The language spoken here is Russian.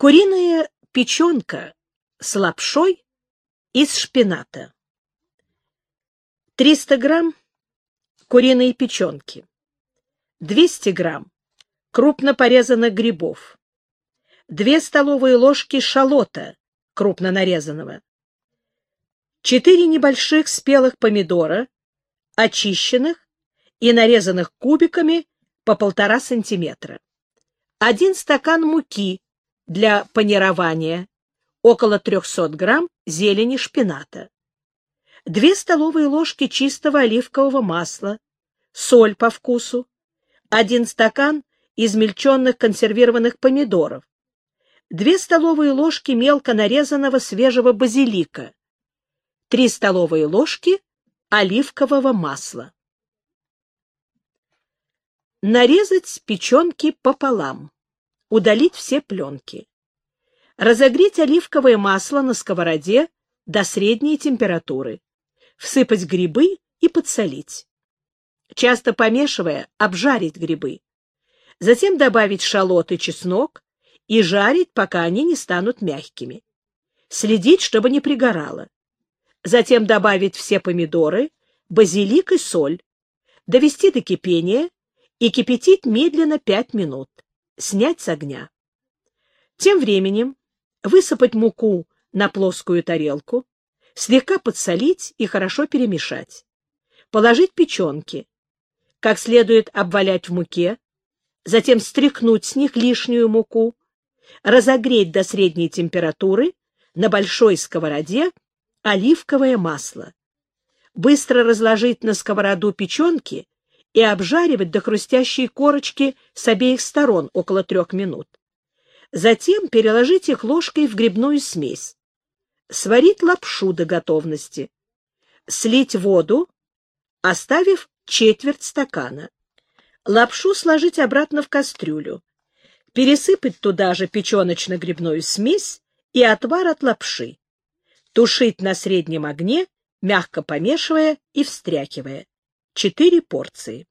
Куриная печенка с лапшой из шпината. 300 грамм куриной печенки. 200 грамм крупно порезанных грибов. 2 столовые ложки шалота крупно нарезанного. 4 небольших спелых помидора, очищенных и нарезанных кубиками по полтора сантиметра. 1 стакан муки для панирования, около 300 грамм зелени шпината, 2 столовые ложки чистого оливкового масла, соль по вкусу, 1 стакан измельченных консервированных помидоров, 2 столовые ложки мелко нарезанного свежего базилика, 3 столовые ложки оливкового масла. Нарезать печенки пополам удалить все пленки. Разогреть оливковое масло на сковороде до средней температуры. Всыпать грибы и подсолить. Часто помешивая, обжарить грибы. Затем добавить шалот и чеснок и жарить, пока они не станут мягкими. Следить, чтобы не пригорало. Затем добавить все помидоры, базилик и соль. Довести до кипения и кипятить медленно 5 минут снять с огня. Тем временем высыпать муку на плоскую тарелку, слегка подсолить и хорошо перемешать. Положить печенки, как следует обвалять в муке, затем стряхнуть с них лишнюю муку, разогреть до средней температуры на большой сковороде оливковое масло, быстро разложить на сковороду печенки и обжаривать до хрустящей корочки с обеих сторон около трех минут. Затем переложить их ложкой в грибную смесь. Сварить лапшу до готовности. Слить воду, оставив четверть стакана. Лапшу сложить обратно в кастрюлю. Пересыпать туда же печеночно-грибную смесь и отвар от лапши. Тушить на среднем огне, мягко помешивая и встряхивая. Четыре порции.